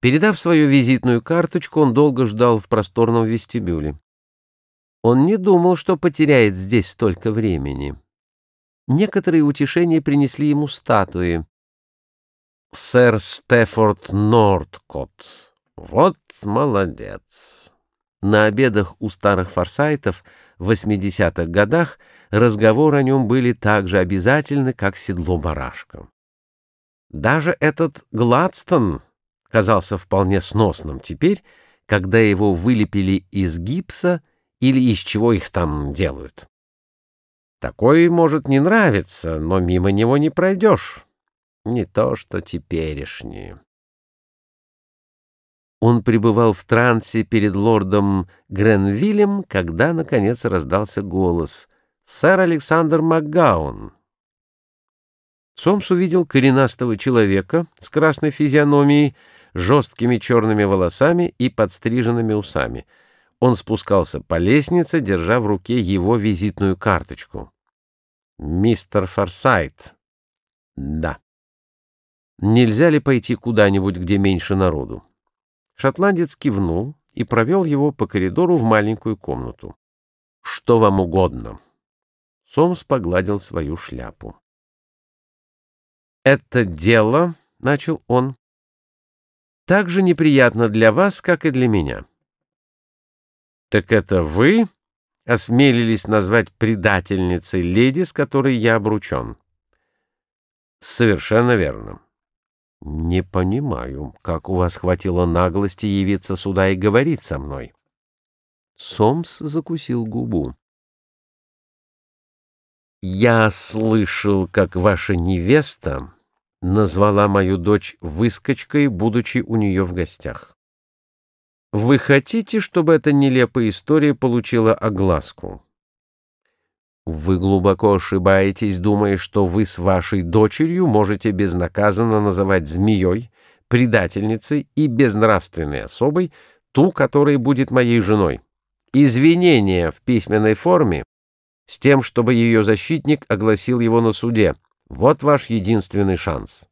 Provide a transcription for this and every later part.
Передав свою визитную карточку, он долго ждал в просторном вестибюле. Он не думал, что потеряет здесь столько времени. Некоторые утешения принесли ему статуи. Сэр Стефорд Нордкот. Вот молодец. На обедах у старых форсайтов в 80-х годах разговоры о нем были так же обязательны, как седло барашка. Даже этот Гладстон казался вполне сносным теперь, когда его вылепили из гипса или из чего их там делают. Такой может не нравиться, но мимо него не пройдешь. Не то что теперешние. Он пребывал в трансе перед лордом Гренвиллем, когда, наконец, раздался голос. «Сэр Александр Макгаун!» Сомс увидел коренастого человека с красной физиономией, жесткими черными волосами и подстриженными усами. Он спускался по лестнице, держа в руке его визитную карточку. «Мистер Форсайт». «Да». «Нельзя ли пойти куда-нибудь, где меньше народу?» Шотландец кивнул и провел его по коридору в маленькую комнату. «Что вам угодно?» Сомс погладил свою шляпу. «Это дело», — начал он, — «так же неприятно для вас, как и для меня». «Так это вы осмелились назвать предательницей леди, с которой я обручен?» «Совершенно верно». «Не понимаю, как у вас хватило наглости явиться сюда и говорить со мной?» Сомс закусил губу. «Я слышал, как ваша невеста назвала мою дочь выскочкой, будучи у нее в гостях. Вы хотите, чтобы эта нелепая история получила огласку?» Вы глубоко ошибаетесь, думая, что вы с вашей дочерью можете безнаказанно называть змеей, предательницей и безнравственной особой ту, которая будет моей женой. Извинения в письменной форме с тем, чтобы ее защитник огласил его на суде. Вот ваш единственный шанс.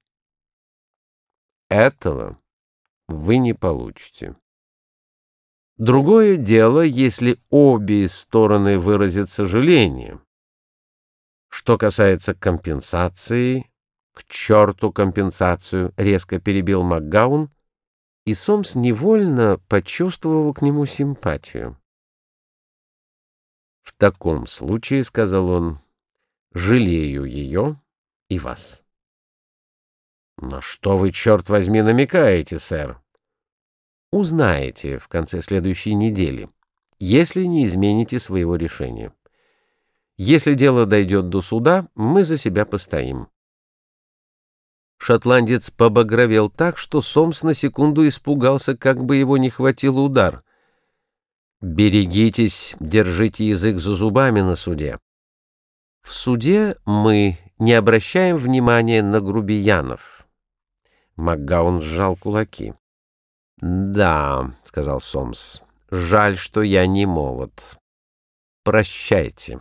Этого вы не получите. Другое дело, если обе стороны выразят сожаление. Что касается компенсации, к черту компенсацию, резко перебил МакГаун, и Сомс невольно почувствовал к нему симпатию. В таком случае, — сказал он, — жалею ее и вас. — На что вы, черт возьми, намекаете, сэр? узнаете в конце следующей недели, если не измените своего решения. Если дело дойдет до суда, мы за себя постоим. Шотландец побагровел так, что Сомс на секунду испугался, как бы его не хватил удар. «Берегитесь, держите язык за зубами на суде». В суде мы не обращаем внимания на грубиянов. Макгаун сжал кулаки. «Да», — сказал Сомс, — «жаль, что я не молод. Прощайте».